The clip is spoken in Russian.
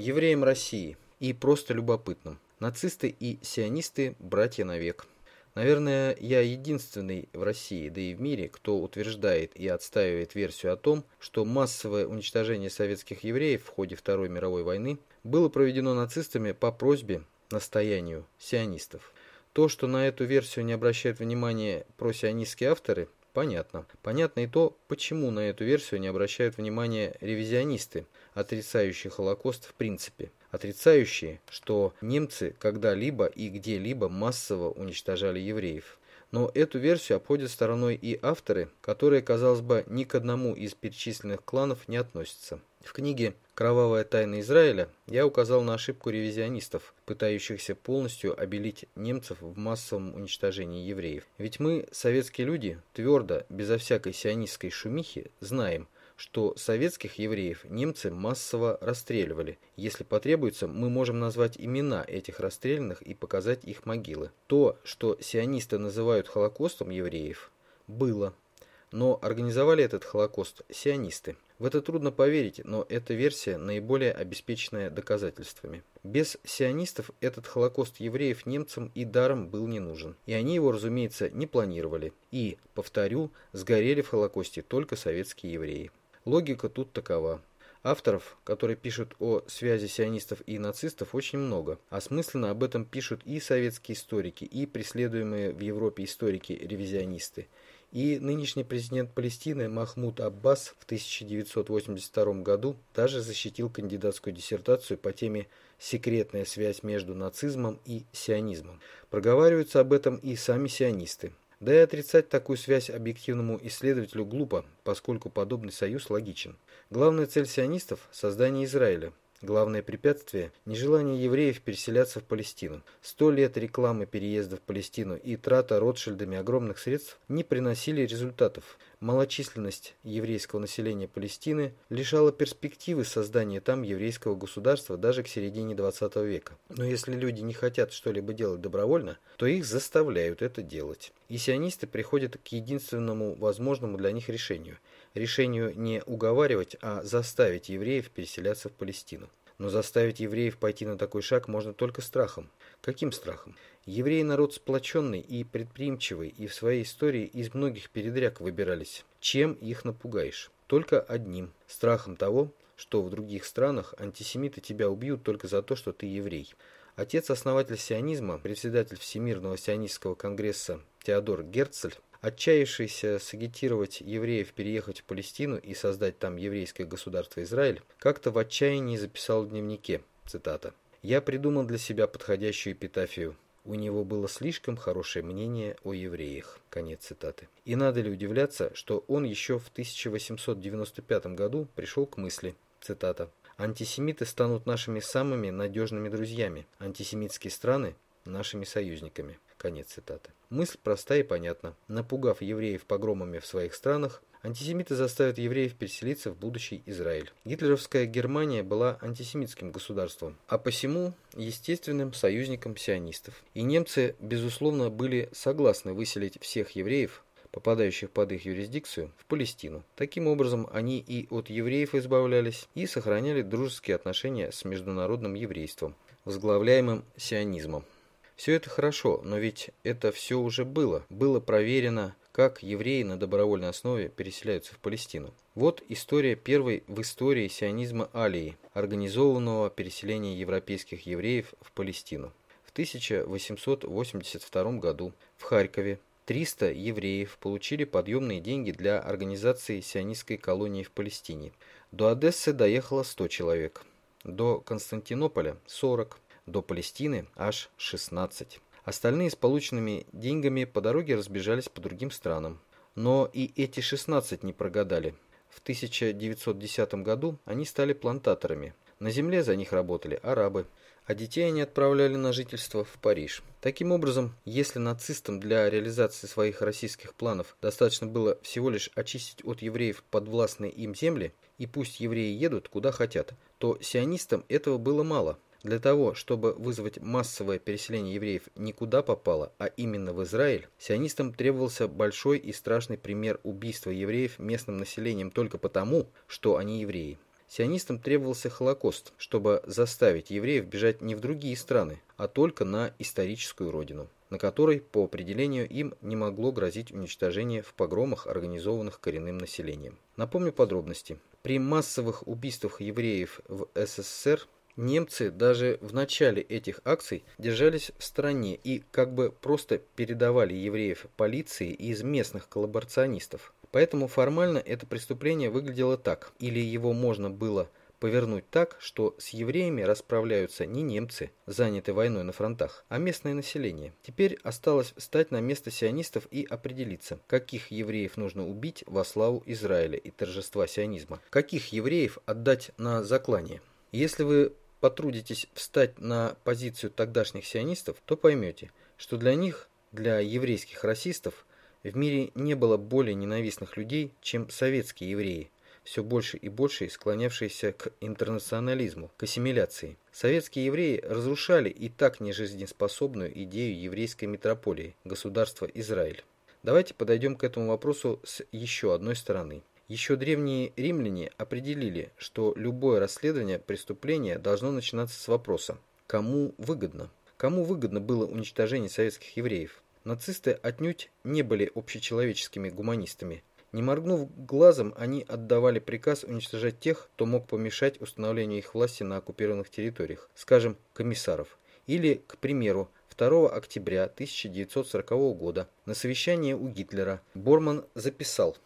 евреям России и просто любопытным. Нацисты и сионисты – братья навек. Наверное, я единственный в России, да и в мире, кто утверждает и отстаивает версию о том, что массовое уничтожение советских евреев в ходе Второй мировой войны было проведено нацистами по просьбе, настоянию сионистов. То, что на эту версию не обращают внимания просионистские авторы, понятно. Понятно и то, почему на эту версию не обращают внимания ревизионисты, отрицающие Холокост в принципе отрицающие, что немцы когда-либо и где-либо массово уничтожали евреев. Но эту версию обходят стороной и авторы, которые, казалось бы, ни к одному из перечисленных кланов не относятся. В книге «Кровавая тайна Израиля» я указал на ошибку ревизионистов, пытающихся полностью обелить немцев в массовом уничтожении евреев. Ведь мы, советские люди, твердо, безо всякой сионистской шумихи, знаем – что советских евреев немцы массово расстреливали. Если потребуется, мы можем назвать имена этих расстрелянных и показать их могилы. То, что сионисты называют Холокостом евреев, было. Но организовали этот Холокост сионисты. В это трудно поверить, но эта версия наиболее обеспеченная доказательствами. Без сионистов этот Холокост евреев немцам и даром был не нужен. И они его, разумеется, не планировали. И, повторю, сгорели в Холокосте только советские евреи. Логика тут такова. Авторов, которые пишут о связи сионистов и нацистов, очень много. Осмысленно об этом пишут и советские историки, и преследуемые в Европе историки-ревизионисты. И нынешний президент Палестины Махмуд Аббас в 1982 году даже защитил кандидатскую диссертацию по теме «Секретная связь между нацизмом и сионизмом». Проговариваются об этом и сами сионисты. Да и отрицать такую связь объективному исследователю глупо, поскольку подобный союз логичен. Главная цель сионистов – создание Израиля. Главное препятствие – нежелание евреев переселяться в Палестину. Сто лет рекламы переезда в Палестину и трата Ротшильдами огромных средств не приносили результатов – малочисленность еврейского населения Палестины лишала перспективы создания там еврейского государства даже к середине 20 века. Но если люди не хотят что-либо делать добровольно, то их заставляют это делать. И сионисты приходят к единственному возможному для них решению. Решению не уговаривать, а заставить евреев переселяться в Палестину. Но заставить евреев пойти на такой шаг можно только страхом. Каким страхом? Евреи народ сплоченный и предприимчивый, и в своей истории из многих передряг выбирались. Чем их напугаешь? Только одним – страхом того, что в других странах антисемиты тебя убьют только за то, что ты еврей. Отец-основатель сионизма, председатель Всемирного сионистского конгресса Теодор Герцль, отчаявшийся сагитировать евреев переехать в Палестину и создать там еврейское государство Израиль, как-то в отчаянии записал в дневнике, цитата, я придумал для себя подходящую эпитафию. У него было слишком хорошее мнение о евреях. Конец цитаты. И надо ли удивляться, что он еще в 1895 году пришел к мысли, цитата, «Антисемиты станут нашими самыми надежными друзьями, антисемитские страны – нашими союзниками». Конец цитаты. Мысль проста и понятна. Напугав евреев погромами в своих странах, Антисемиты заставят евреев переселиться в будущий Израиль. Гитлеровская Германия была антисемитским государством, а посему естественным союзником сионистов. И немцы, безусловно, были согласны выселить всех евреев, попадающих под их юрисдикцию, в Палестину. Таким образом, они и от евреев избавлялись, и сохраняли дружеские отношения с международным еврейством, возглавляемым сионизмом. Все это хорошо, но ведь это все уже было, было проверено как евреи на добровольной основе переселяются в Палестину. Вот история первой в истории сионизма Алии, организованного переселения европейских евреев в Палестину. В 1882 году в Харькове 300 евреев получили подъемные деньги для организации сионистской колонии в Палестине. До Одессы доехало 100 человек, до Константинополя 40, до Палестины аж 16. Остальные с полученными деньгами по дороге разбежались по другим странам. Но и эти 16 не прогадали. В 1910 году они стали плантаторами. На земле за них работали арабы, а детей они отправляли на жительство в Париж. Таким образом, если нацистам для реализации своих российских планов достаточно было всего лишь очистить от евреев подвластные им земли, и пусть евреи едут куда хотят, то сионистам этого было мало – для того, чтобы вызвать массовое переселение евреев никуда попало, а именно в Израиль, сионистам требовался большой и страшный пример убийства евреев местным населением только потому, что они евреи. Сионистам требовался Холокост, чтобы заставить евреев бежать не в другие страны, а только на историческую родину, на которой, по определению, им не могло грозить уничтожение в погромах, организованных коренным населением. Напомню подробности. При массовых убийствах евреев в СССР Немцы даже в начале этих акций держались в стороне и как бы просто передавали евреев полиции из местных коллаборационистов. Поэтому формально это преступление выглядело так, или его можно было повернуть так, что с евреями расправляются не немцы, занятые войной на фронтах, а местное население. Теперь осталось встать на место сионистов и определиться, каких евреев нужно убить во славу Израиля и торжества сионизма, каких евреев отдать на заклание. Если вы потрудитесь встать на позицию тогдашних сионистов, то поймете, что для них, для еврейских расистов, в мире не было более ненавистных людей, чем советские евреи, все больше и больше склонявшиеся к интернационализму, к ассимиляции. Советские евреи разрушали и так нежизнеспособную идею еврейской метрополии, государства Израиль. Давайте подойдем к этому вопросу с еще одной стороны. Еще древние римляне определили, что любое расследование преступления должно начинаться с вопроса «кому выгодно?». Кому выгодно было уничтожение советских евреев? Нацисты отнюдь не были общечеловеческими гуманистами. Не моргнув глазом, они отдавали приказ уничтожать тех, кто мог помешать установлению их власти на оккупированных территориях, скажем, комиссаров. Или, к примеру, 2 октября 1940 года на совещании у Гитлера Борман записал